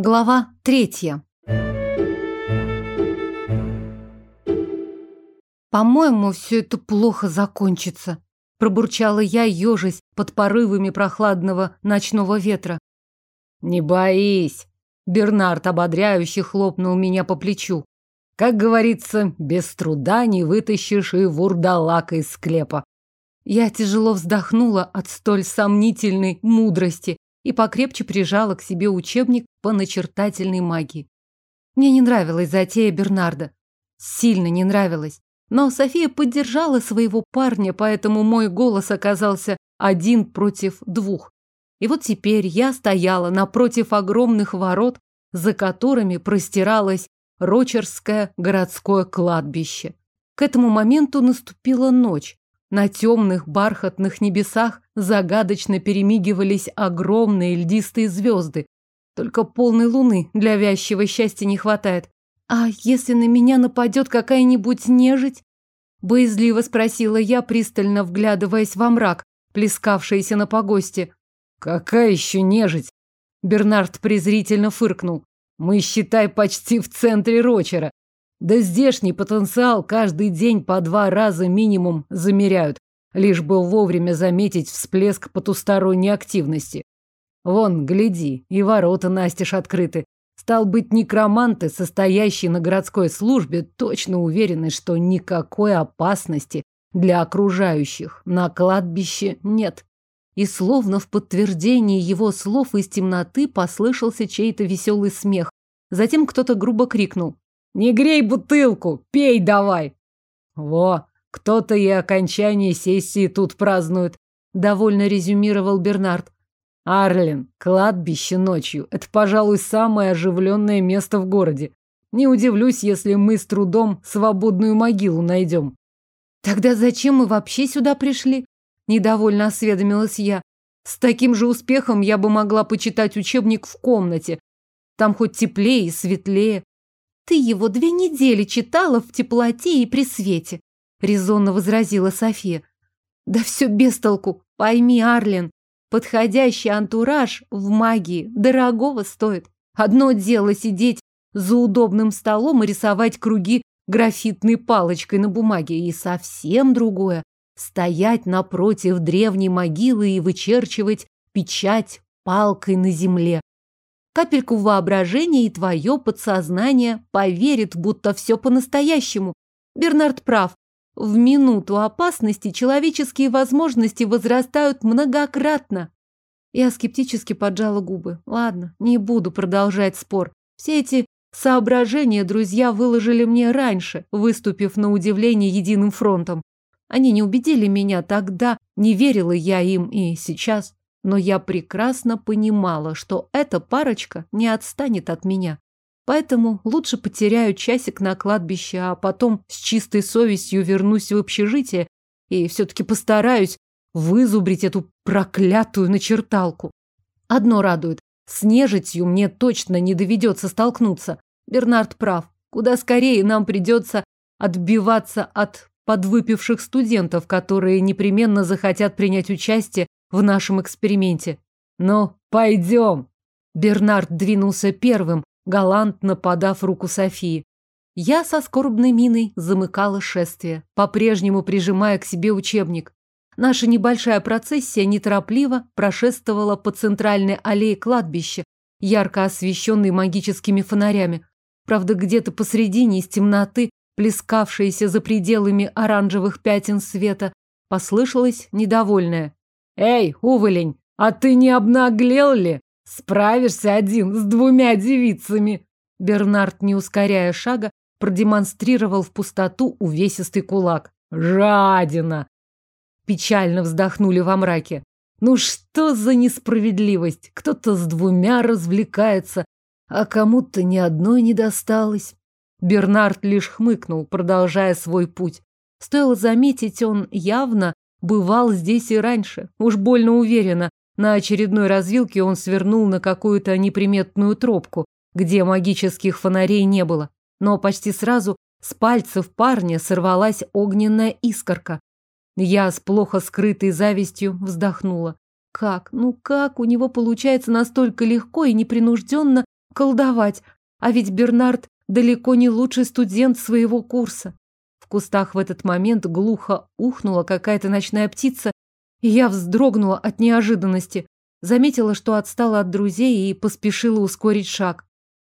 Глава третья. По-моему, все это плохо закончится, пробурчала я, ежась под порывами прохладного ночного ветра. Не боись, Бернард ободряюще хлопнул меня по плечу. Как говорится, без труда не вытащишь и вурдалака из склепа. Я тяжело вздохнула от столь сомнительной мудрости и покрепче прижала к себе учебник по начертательной магии. Мне не нравилась затея Бернарда. Сильно не нравилась. Но София поддержала своего парня, поэтому мой голос оказался один против двух. И вот теперь я стояла напротив огромных ворот, за которыми простиралось Рочерское городское кладбище. К этому моменту наступила ночь. На темных бархатных небесах загадочно перемигивались огромные льдистые звезды. Только полной луны для вязчего счастья не хватает. А если на меня нападет какая-нибудь нежить? Боязливо спросила я, пристально вглядываясь во мрак, плескавшийся на погосте. Какая еще нежить? Бернард презрительно фыркнул. Мы, считай, почти в центре Рочера. Да здешний потенциал каждый день по два раза минимум замеряют, лишь бы вовремя заметить всплеск потусторонней активности. Вон, гляди, и ворота настежь открыты. Стал быть, некроманты, состоящие на городской службе, точно уверены, что никакой опасности для окружающих на кладбище нет. И словно в подтверждении его слов из темноты послышался чей-то веселый смех. Затем кто-то грубо крикнул. Не грей бутылку, пей давай. Во, кто-то и окончание сессии тут празднует, довольно резюмировал Бернард. Арлен, кладбище ночью – это, пожалуй, самое оживленное место в городе. Не удивлюсь, если мы с трудом свободную могилу найдем. Тогда зачем мы вообще сюда пришли? Недовольно осведомилась я. С таким же успехом я бы могла почитать учебник в комнате. Там хоть теплее и светлее. Ты его две недели читала в теплоте и при свете, резонно возразила София. Да все без толку. Пойми, Арлен, подходящий антураж в магии дорогого стоит. Одно дело сидеть за удобным столом и рисовать круги графитной палочкой на бумаге, и совсем другое стоять напротив древней могилы и вычерчивать печать палкой на земле. Капельку воображения, и твое подсознание поверит, будто все по-настоящему. Бернард прав. В минуту опасности человеческие возможности возрастают многократно. Я скептически поджала губы. Ладно, не буду продолжать спор. Все эти соображения друзья выложили мне раньше, выступив на удивление единым фронтом. Они не убедили меня тогда, не верила я им и сейчас но я прекрасно понимала, что эта парочка не отстанет от меня. Поэтому лучше потеряю часик на кладбище, а потом с чистой совестью вернусь в общежитие и все-таки постараюсь вызубрить эту проклятую начерталку. Одно радует. С нежитью мне точно не доведется столкнуться. Бернард прав. Куда скорее нам придется отбиваться от подвыпивших студентов, которые непременно захотят принять участие в нашем эксперименте. Ну, пойдем. Бернард двинулся первым, галантно подав руку Софии. Я со скорбной миной замыкала шествие, по-прежнему прижимая к себе учебник. Наша небольшая процессия неторопливо прошествовала по центральной аллее кладбища, ярко освещенной магическими фонарями. Правда, где-то посредине из темноты, плескавшейся за пределами оранжевых пятен света, послышалось недовольное. «Эй, уволень, а ты не обнаглел ли? Справишься один с двумя девицами!» Бернард, не ускоряя шага, продемонстрировал в пустоту увесистый кулак. «Жадина!» Печально вздохнули во мраке. «Ну что за несправедливость? Кто-то с двумя развлекается, а кому-то ни одной не досталось». Бернард лишь хмыкнул, продолжая свой путь. Стоило заметить, он явно Бывал здесь и раньше. Уж больно уверенно. На очередной развилке он свернул на какую-то неприметную тропку, где магических фонарей не было. Но почти сразу с пальцев парня сорвалась огненная искорка. Я с плохо скрытой завистью вздохнула. Как, ну как у него получается настолько легко и непринужденно поколдовать. А ведь Бернард далеко не лучший студент своего курса. В кустах в этот момент глухо ухнула какая-то ночная птица, я вздрогнула от неожиданности. Заметила, что отстала от друзей и поспешила ускорить шаг.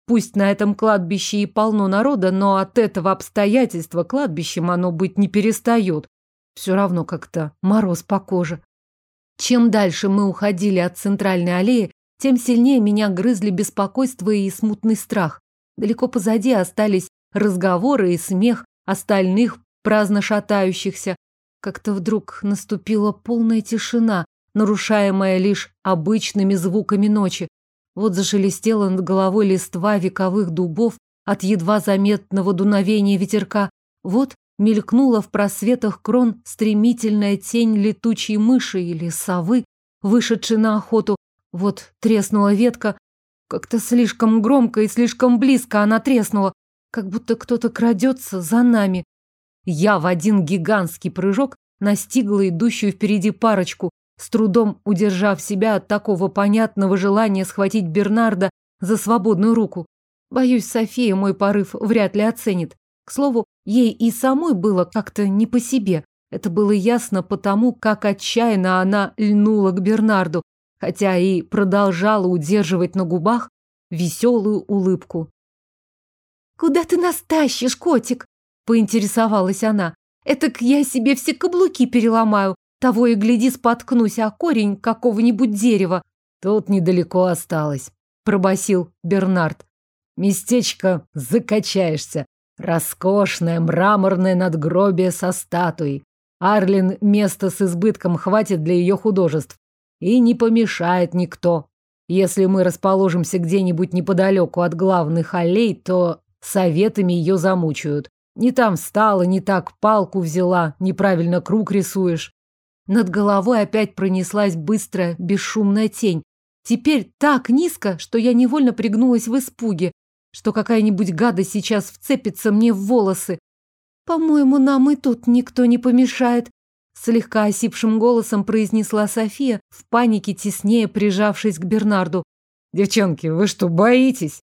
Пусть на этом кладбище и полно народа, но от этого обстоятельства кладбищем оно быть не перестает. Все равно как-то мороз по коже. Чем дальше мы уходили от центральной аллеи, тем сильнее меня грызли беспокойство и смутный страх. Далеко позади остались разговоры и смех остальных праздно шатающихся. Как-то вдруг наступила полная тишина, нарушаемая лишь обычными звуками ночи. Вот зашелестела над головой листва вековых дубов от едва заметного дуновения ветерка. Вот мелькнула в просветах крон стремительная тень летучей мыши или совы, вышедшей на охоту. Вот треснула ветка. Как-то слишком громко и слишком близко она треснула, как будто кто-то крадется за нами. Я в один гигантский прыжок настигла идущую впереди парочку, с трудом удержав себя от такого понятного желания схватить Бернарда за свободную руку. Боюсь, София мой порыв вряд ли оценит. К слову, ей и самой было как-то не по себе. Это было ясно потому, как отчаянно она льнула к Бернарду, хотя и продолжала удерживать на губах веселую улыбку. «Куда ты нас тащишь, котик?» – поинтересовалась она. «Этак я себе все каблуки переломаю, того и гляди, споткнусь о корень какого-нибудь дерева. Тут недалеко осталось, пробасил Бернард. Местечко закачаешься. Роскошное мраморное надгробие со статуей. Арлин места с избытком хватит для ее художеств. И не помешает никто. Если мы расположимся где-нибудь неподалеку от главных аллей, то советами ее замучают. Не там встала, не так палку взяла, неправильно круг рисуешь. Над головой опять пронеслась быстрая, бесшумная тень. Теперь так низко, что я невольно пригнулась в испуге, что какая-нибудь гада сейчас вцепится мне в волосы. «По-моему, нам и тут никто не помешает», слегка осипшим голосом произнесла София, в панике теснее прижавшись к Бернарду. «Девчонки, вы что, боитесь?»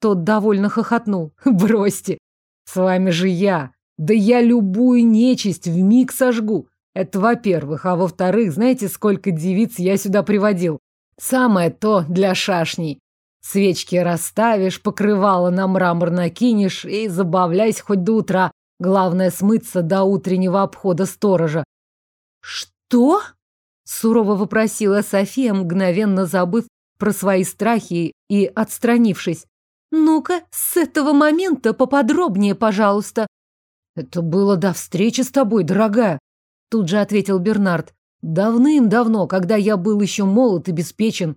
Тот довольно хохотнул. «Бросьте! С вами же я! Да я любую нечисть в миг сожгу! Это во-первых. А во-вторых, знаете, сколько девиц я сюда приводил? Самое то для шашней. Свечки расставишь, покрывало на мрамор накинешь и забавляйся хоть до утра. Главное смыться до утреннего обхода сторожа. Что? Сурово вопросила София, мгновенно забыв про свои страхи и отстранившись. Ну-ка, с этого момента поподробнее, пожалуйста. Это было до встречи с тобой, дорогая. Тут же ответил Бернард. Давным-давно, когда я был еще молод и беспечен.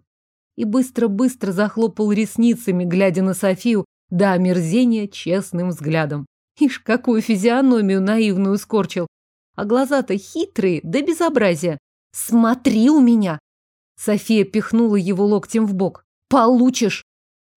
И быстро-быстро захлопал ресницами, глядя на Софию, до омерзения честным взглядом. Ишь, какую физиономию наивную скорчил. А глаза-то хитрые, да безобразия. Смотри у меня! София пихнула его локтем в бок. Получишь!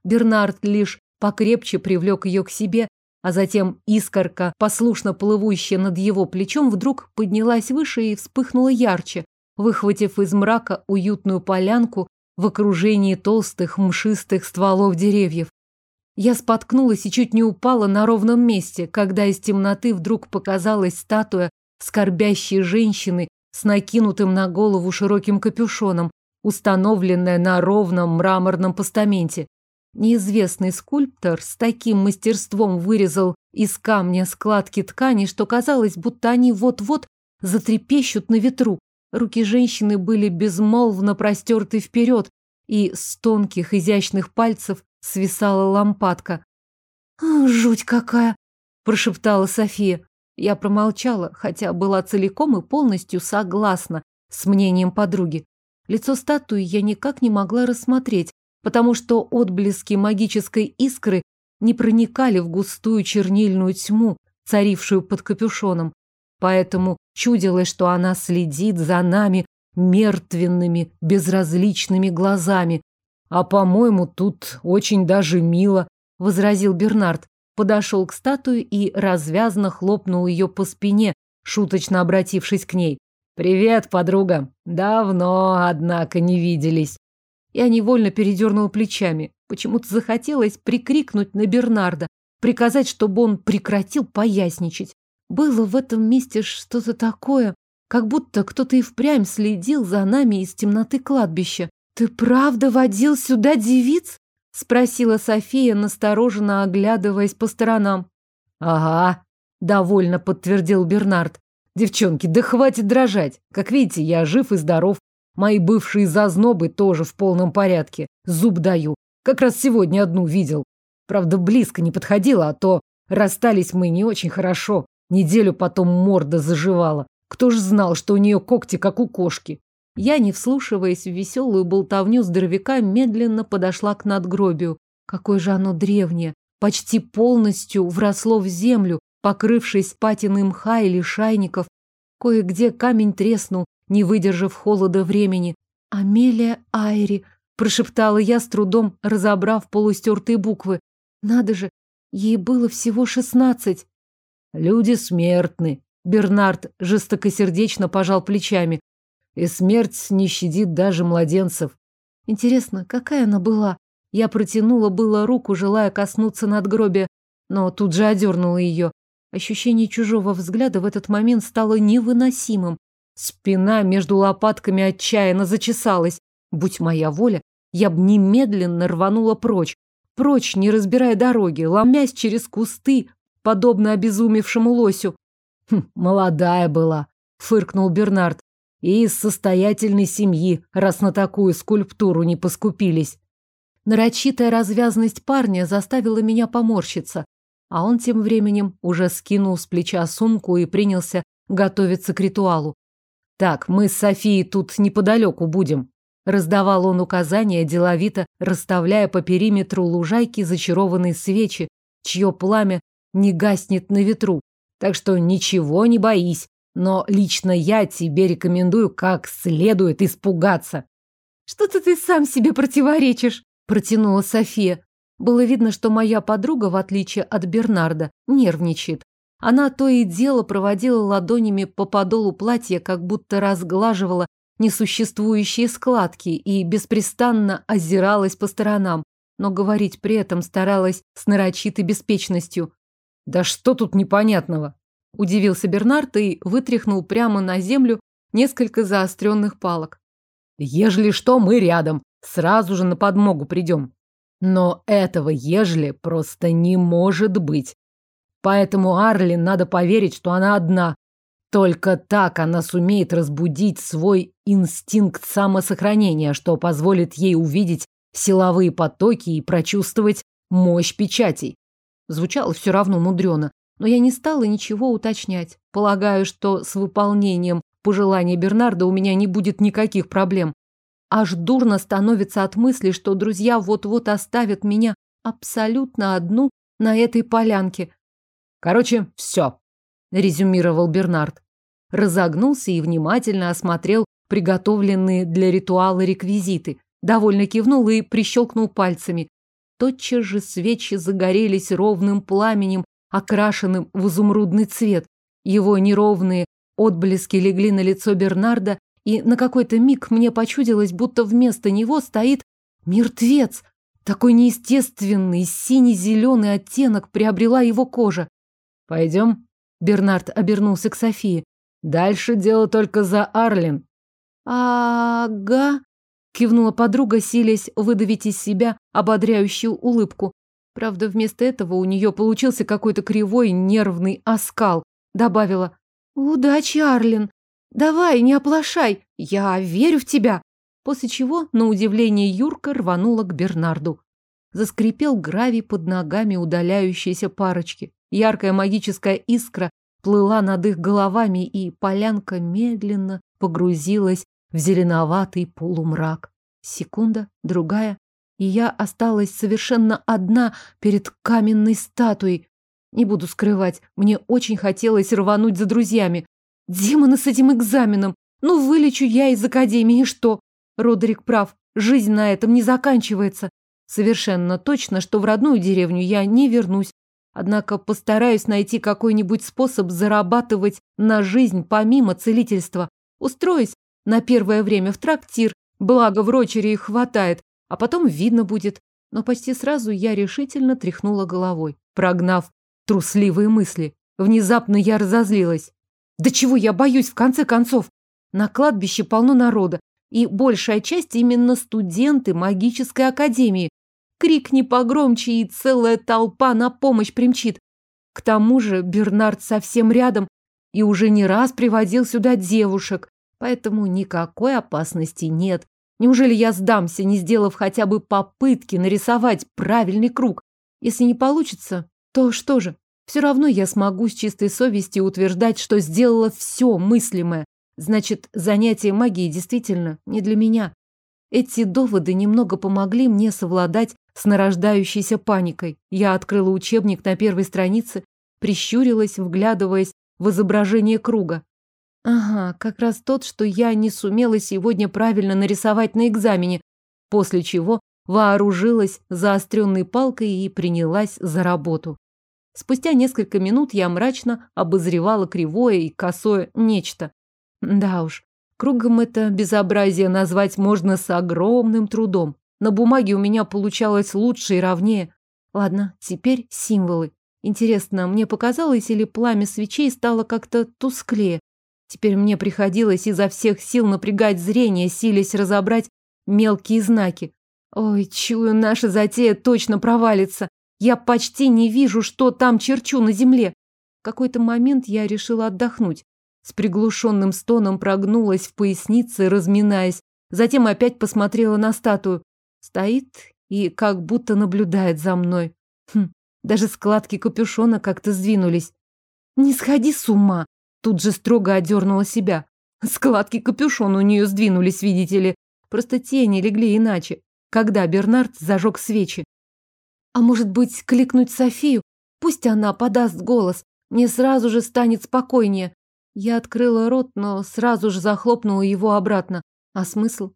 Бернард лишь покрепче привлек ее к себе, а затем искорка, послушно плывущая над его плечом, вдруг поднялась выше и вспыхнула ярче, выхватив из мрака уютную полянку в окружении толстых мшистых стволов деревьев. Я споткнулась и чуть не упала на ровном месте, когда из темноты вдруг показалась статуя скорбящей женщины с накинутым на голову широким капюшоном, установленная на ровном мраморном постаменте. Неизвестный скульптор с таким мастерством вырезал из камня складки ткани, что казалось, будто они вот-вот затрепещут на ветру. Руки женщины были безмолвно простерты вперед, и с тонких изящных пальцев свисала лампадка. «Жуть какая!» – прошептала София. Я промолчала, хотя была целиком и полностью согласна с мнением подруги. Лицо статуи я никак не могла рассмотреть, потому что отблески магической искры не проникали в густую чернильную тьму, царившую под капюшоном. Поэтому чудилось, что она следит за нами мертвенными, безразличными глазами. А, по-моему, тут очень даже мило, возразил Бернард. Подошел к статуе и развязно хлопнул ее по спине, шуточно обратившись к ней. «Привет, подруга. Давно, однако, не виделись». Я невольно передернула плечами. Почему-то захотелось прикрикнуть на Бернарда, приказать, чтобы он прекратил поясничать. Было в этом месте что-то такое, как будто кто-то и впрямь следил за нами из темноты кладбища. «Ты правда водил сюда девиц?» — спросила София, настороженно оглядываясь по сторонам. «Ага», — довольно подтвердил Бернард. «Девчонки, да хватит дрожать. Как видите, я жив и здоров. Мои бывшие зазнобы тоже в полном порядке. Зуб даю. Как раз сегодня одну видел. Правда, близко не подходила, а то расстались мы не очень хорошо. Неделю потом морда заживала. Кто ж знал, что у нее когти, как у кошки. Я, не вслушиваясь в веселую болтовню здоровяка, медленно подошла к надгробию. Какое же оно древнее, почти полностью вросло в землю, покрывшись патиной мха или шайников. Кое-где камень треснул, не выдержав холода времени. «Амелия Айри», — прошептала я, с трудом разобрав полустертые буквы. «Надо же, ей было всего шестнадцать». «Люди смертны», — Бернард жестокосердечно пожал плечами. «И смерть не щадит даже младенцев». Интересно, какая она была? Я протянула было руку, желая коснуться надгробия, но тут же одернула ее. Ощущение чужого взгляда в этот момент стало невыносимым. Спина между лопатками отчаянно зачесалась. Будь моя воля, я бы немедленно рванула прочь. Прочь, не разбирая дороги, ломясь через кусты, подобно обезумевшему лосю. Хм, молодая была, фыркнул Бернард. И из состоятельной семьи, раз на такую скульптуру не поскупились. Нарочитая развязность парня заставила меня поморщиться, а он тем временем уже скинул с плеча сумку и принялся готовиться к ритуалу. «Так, мы с Софией тут неподалеку будем», — раздавал он указания, деловито расставляя по периметру лужайки зачарованные свечи, чье пламя не гаснет на ветру. Так что ничего не боись, но лично я тебе рекомендую как следует испугаться. «Что-то ты сам себе противоречишь», — протянула София. Было видно, что моя подруга, в отличие от Бернарда, нервничает. Она то и дело проводила ладонями по подолу платья, как будто разглаживала несуществующие складки и беспрестанно озиралась по сторонам, но говорить при этом старалась с нарочитой беспечностью. «Да что тут непонятного?» – удивился Бернард и вытряхнул прямо на землю несколько заостренных палок. «Ежели что, мы рядом, сразу же на подмогу придем. Но этого ежели просто не может быть. Поэтому Арлин надо поверить, что она одна. Только так она сумеет разбудить свой инстинкт самосохранения, что позволит ей увидеть силовые потоки и прочувствовать мощь печатей. Звучало все равно мудрено, но я не стала ничего уточнять. Полагаю, что с выполнением пожелания Бернарда у меня не будет никаких проблем. Аж дурно становится от мысли, что друзья вот-вот оставят меня абсолютно одну на этой полянке. Короче, все, резюмировал Бернард. Разогнулся и внимательно осмотрел приготовленные для ритуала реквизиты. Довольно кивнул и прищелкнул пальцами. Тотчас же свечи загорелись ровным пламенем, окрашенным в изумрудный цвет. Его неровные отблески легли на лицо Бернарда, и на какой-то миг мне почудилось, будто вместо него стоит мертвец. Такой неестественный синий-зеленый оттенок приобрела его кожа. Пойдем? Бернард обернулся к Софии. Дальше дело только за Арлин. Ага, кивнула подруга, силясь выдавить из себя ободряющую улыбку. Правда, вместо этого у нее получился какой-то кривой нервный оскал. Добавила. Удачи, Арлин. Давай, не оплошай. Я верю в тебя. После чего, на удивление, Юрка рванула к Бернарду. Заскрипел гравий под ногами удаляющейся парочки. Яркая магическая искра плыла над их головами, и полянка медленно погрузилась в зеленоватый полумрак. Секунда, другая, и я осталась совершенно одна перед каменной статуей. Не буду скрывать, мне очень хотелось рвануть за друзьями. Демоны с этим экзаменом! Ну, вылечу я из академии, что? Родерик прав, жизнь на этом не заканчивается. Совершенно точно, что в родную деревню я не вернусь, Однако постараюсь найти какой-нибудь способ зарабатывать на жизнь помимо целительства. Устроюсь на первое время в трактир, благо в рочере их хватает, а потом видно будет. Но почти сразу я решительно тряхнула головой, прогнав трусливые мысли. Внезапно я разозлилась. Да чего я боюсь, в конце концов? На кладбище полно народа, и большая часть именно студенты магической академии. Крикни погромче, и целая толпа на помощь примчит. К тому же Бернард совсем рядом и уже не раз приводил сюда девушек, поэтому никакой опасности нет. Неужели я сдамся, не сделав хотя бы попытки нарисовать правильный круг? Если не получится, то что же? Все равно я смогу с чистой совестью утверждать, что сделала все мыслимое. Значит, занятие магией действительно не для меня. Эти доводы немного помогли мне совладать с нарождающейся паникой. Я открыла учебник на первой странице, прищурилась, вглядываясь в изображение круга. Ага, как раз тот, что я не сумела сегодня правильно нарисовать на экзамене, после чего вооружилась заостренной палкой и принялась за работу. Спустя несколько минут я мрачно обозревала кривое и косое нечто. Да уж, кругом это безобразие назвать можно с огромным трудом. На бумаге у меня получалось лучше и ровнее. Ладно, теперь символы. Интересно, мне показалось, или пламя свечей стало как-то тусклее? Теперь мне приходилось изо всех сил напрягать зрение, силясь разобрать мелкие знаки. Ой, чую, наша затея точно провалится. Я почти не вижу, что там черчу на земле. В какой-то момент я решила отдохнуть. С приглушенным стоном прогнулась в пояснице, разминаясь. Затем опять посмотрела на статую. Стоит и как будто наблюдает за мной. Хм, даже складки капюшона как-то сдвинулись. «Не сходи с ума!» Тут же строго одернула себя. Складки капюшона у нее сдвинулись, видите ли. Просто тени легли иначе, когда Бернард зажег свечи. А может быть, кликнуть Софию? Пусть она подаст голос. Мне сразу же станет спокойнее. Я открыла рот, но сразу же захлопнула его обратно. А смысл?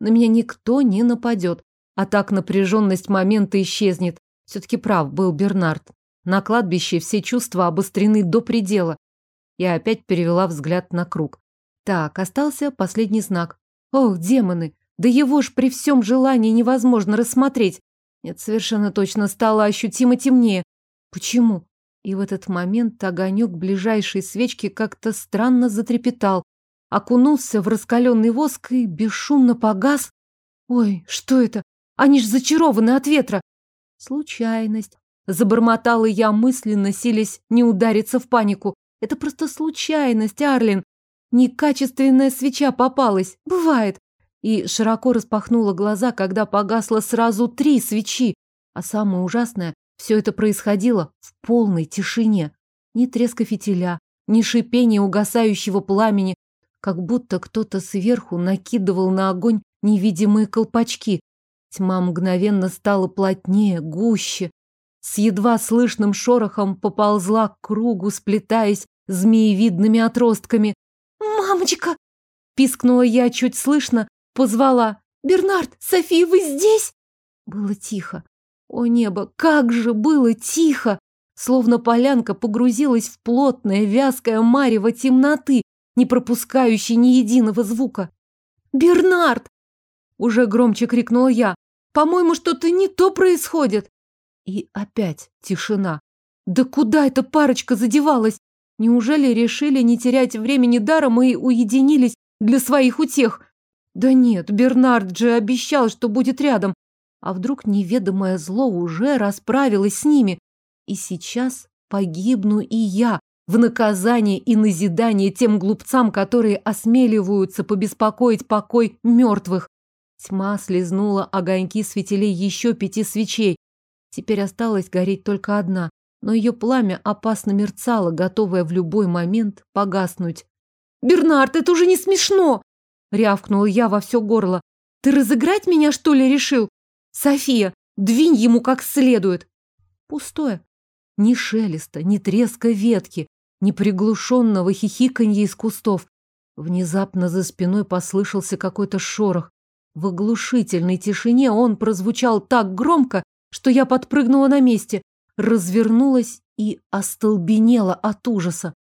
На меня никто не нападет. А так напряженность момента исчезнет. Все-таки прав был Бернард. На кладбище все чувства обострены до предела. Я опять перевела взгляд на круг. Так, остался последний знак. Ох, демоны! Да его ж при всем желании невозможно рассмотреть. Нет, совершенно точно стало ощутимо темнее. Почему? И в этот момент огонек ближайшей свечки как-то странно затрепетал, окунулся в раскаленный воск и бесшумно погас. Ой, что это? Они ж зачарованы от ветра. Случайность. Забормотала я мысленно, силясь не удариться в панику. Это просто случайность, Арлин. Некачественная свеча попалась. Бывает. И широко распахнула глаза, когда погасло сразу три свечи. А самое ужасное, все это происходило в полной тишине. Ни треска фитиля, ни шипения угасающего пламени, как будто кто-то сверху накидывал на огонь невидимые колпачки. Тьма мгновенно стала плотнее, гуще. С едва слышным шорохом поползла к кругу, сплетаясь змеевидными отростками. «Мамочка!» – пискнула я чуть слышно, позвала. «Бернард, София, вы здесь?» Было тихо. О небо, как же было тихо! Словно полянка погрузилась в плотное, вязкое марево темноты, не пропускающей ни единого звука. «Бернард!» Уже громче крикнула я. «По-моему, что-то не то происходит!» И опять тишина. «Да куда эта парочка задевалась? Неужели решили не терять времени даром и уединились для своих утех? Да нет, Бернард же обещал, что будет рядом. А вдруг неведомое зло уже расправилось с ними? И сейчас погибну и я в наказание и назидание тем глупцам, которые осмеливаются побеспокоить покой мертвых. Тьма слезнула огоньки светилей еще пяти свечей. Теперь осталась гореть только одна, но ее пламя опасно мерцало, готовое в любой момент погаснуть. «Бернард, это уже не смешно!» — рявкнула я во все горло. «Ты разыграть меня, что ли, решил? София, двинь ему как следует. Пустое. Ни шелеста, ни треска ветки, ни приглушенного хихиканья из кустов. Внезапно за спиной послышался какой-то шорох. В оглушительной тишине он прозвучал так громко, что я подпрыгнула на месте, развернулась и остолбенела от ужаса.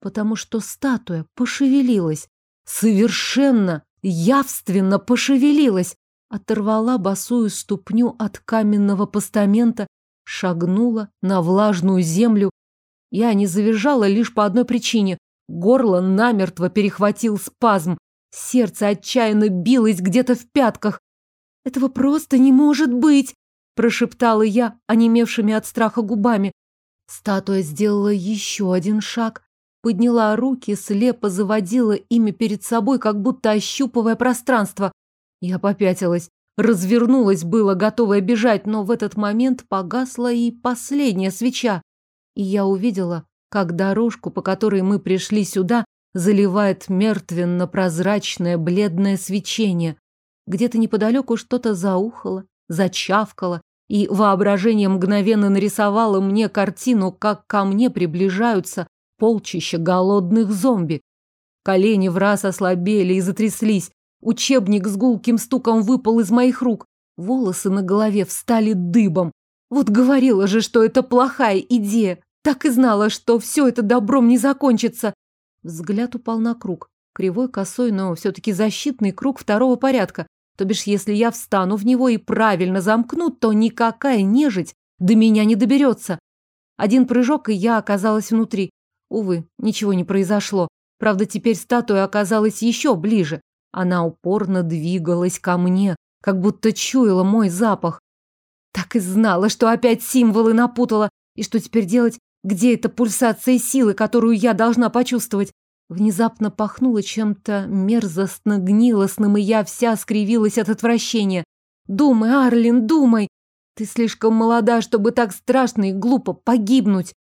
Потому что статуя пошевелилась, совершенно явственно пошевелилась, оторвала босую ступню от каменного постамента, шагнула на влажную землю. Я не завизжала лишь по одной причине. Горло намертво перехватил спазм. Сердце отчаянно билось где-то в пятках. «Этого просто не может быть!» – прошептала я, онемевшими от страха губами. Статуя сделала еще один шаг, подняла руки, слепо заводила ими перед собой, как будто ощупывая пространство. Я попятилась, развернулась было, готовая бежать, но в этот момент погасла и последняя свеча. И я увидела, как дорожку, по которой мы пришли сюда, заливает мертвенно-прозрачное бледное свечение. Где-то неподалеку что-то заухало, зачавкало, и воображение мгновенно нарисовало мне картину, как ко мне приближаются полчища голодных зомби. Колени в раз ослабели и затряслись. Учебник с гулким стуком выпал из моих рук. Волосы на голове встали дыбом. Вот говорила же, что это плохая идея. Так и знала, что все это добром не закончится. Взгляд упал на круг. Кривой, косой, но все-таки защитный круг второго порядка. То бишь, если я встану в него и правильно замкну, то никакая нежить до меня не доберется. Один прыжок, и я оказалась внутри. Увы, ничего не произошло. Правда, теперь статуя оказалась еще ближе. Она упорно двигалась ко мне, как будто чуяла мой запах. Так и знала, что опять символы напутала. И что теперь делать? Где эта пульсация силы, которую я должна почувствовать? Внезапно пахнуло чем-то мерзостно-гнилостным, и я вся скривилась от отвращения. «Думай, Арлин, думай! Ты слишком молода, чтобы так страшно и глупо погибнуть!»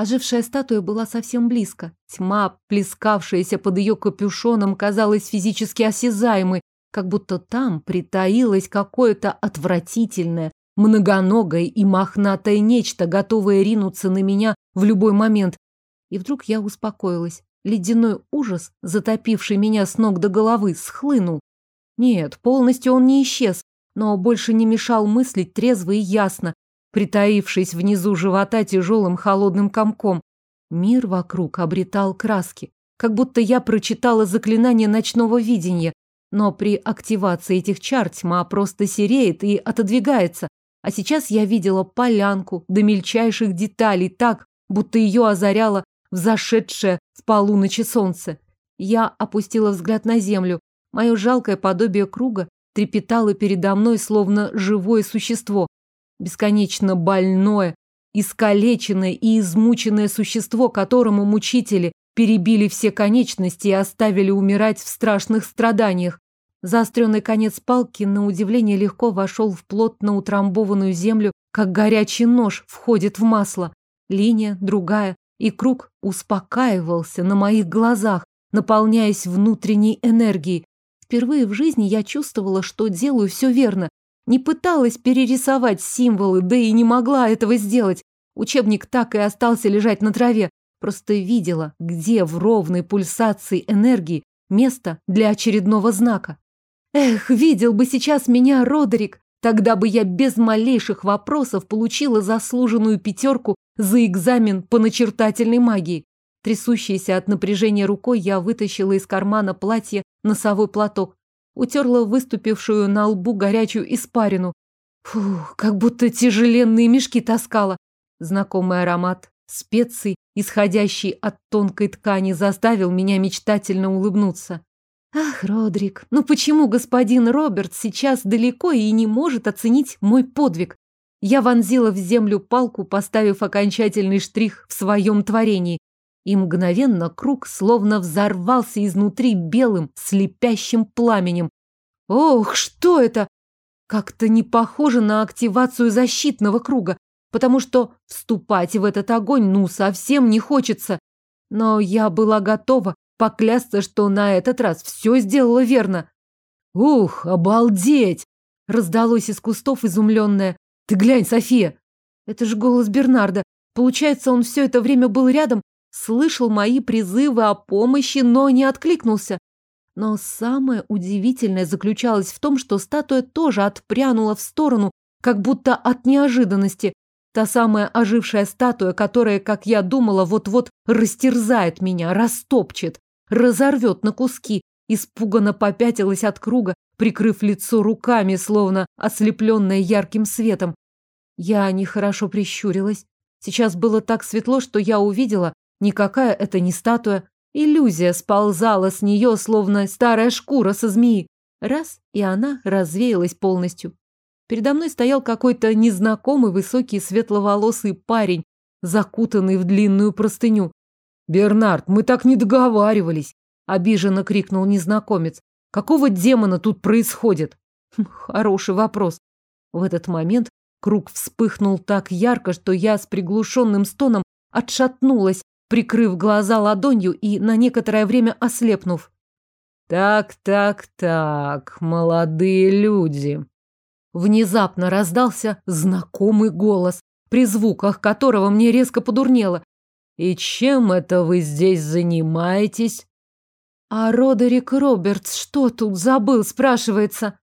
Ожившая статуя была совсем близко. Тьма, плескавшаяся под ее капюшоном, казалась физически осязаемой, как будто там притаилось какое-то отвратительное, многоногое и мохнатое нечто, готовое ринуться на меня в любой момент. И вдруг я успокоилась. Ледяной ужас, затопивший меня с ног до головы, схлынул. Нет, полностью он не исчез, но больше не мешал мыслить трезво и ясно, притаившись внизу живота тяжелым холодным комком. Мир вокруг обретал краски, как будто я прочитала заклинание ночного видения, но при активации этих чар тьма просто сереет и отодвигается, а сейчас я видела полянку до мельчайших деталей так, будто ее озаряло взошедшее в полуночи солнце. Я опустила взгляд на землю. Мое жалкое подобие круга трепетало передо мной, словно живое существо. Бесконечно больное, искалеченное и измученное существо, которому мучители перебили все конечности и оставили умирать в страшных страданиях. Заостренный конец палки, на удивление, легко вошел в плотно утрамбованную землю, как горячий нож входит в масло. Линия, другая, и круг успокаивался на моих глазах, наполняясь внутренней энергией. Впервые в жизни я чувствовала, что делаю все верно. Не пыталась перерисовать символы, да и не могла этого сделать. Учебник так и остался лежать на траве. Просто видела, где в ровной пульсации энергии место для очередного знака. Эх, видел бы сейчас меня Родерик, тогда бы я без малейших вопросов получила заслуженную пятерку за экзамен по начертательной магии. Трясущейся от напряжения рукой я вытащила из кармана платья носовой платок, утерла выступившую на лбу горячую испарину. Фух, как будто тяжеленные мешки таскала. Знакомый аромат специй, исходящий от тонкой ткани, заставил меня мечтательно улыбнуться. Ах, Родрик, ну почему господин Роберт сейчас далеко и не может оценить мой подвиг? Я вонзила в землю палку, поставив окончательный штрих в своем творении. И мгновенно круг словно взорвался изнутри белым, слепящим пламенем. Ох, что это? Как-то не похоже на активацию защитного круга, потому что вступать в этот огонь ну совсем не хочется. Но я была готова поклясться, что на этот раз все сделала верно. Ух, обалдеть! Раздалось из кустов изумленное. Ты глянь, София! Это же голос Бернарда. Получается, он все это время был рядом, слышал мои призывы о помощи, но не откликнулся. Но самое удивительное заключалось в том, что статуя тоже отпрянула в сторону, как будто от неожиданности. Та самая ожившая статуя, которая, как я думала, вот-вот растерзает меня, растопчет, разорвет на куски, испуганно попятилась от круга, прикрыв лицо руками, словно ослепленная ярким светом. Я нехорошо прищурилась. Сейчас было так светло, что я увидела, никакая это не статуя. Иллюзия сползала с нее, словно старая шкура со змеи. Раз, и она развеялась полностью. Передо мной стоял какой-то незнакомый высокий светловолосый парень, закутанный в длинную простыню. «Бернард, мы так не договаривались!» – обиженно крикнул незнакомец. «Какого демона тут происходит?» хм, Хороший вопрос. В этот момент круг вспыхнул так ярко, что я с приглушенным стоном отшатнулась, прикрыв глаза ладонью и на некоторое время ослепнув. «Так, так, так, молодые люди!» Внезапно раздался знакомый голос, при звуках которого мне резко подурнело. «И чем это вы здесь занимаетесь?» «А Родерик Робертс что тут забыл?» – спрашивается.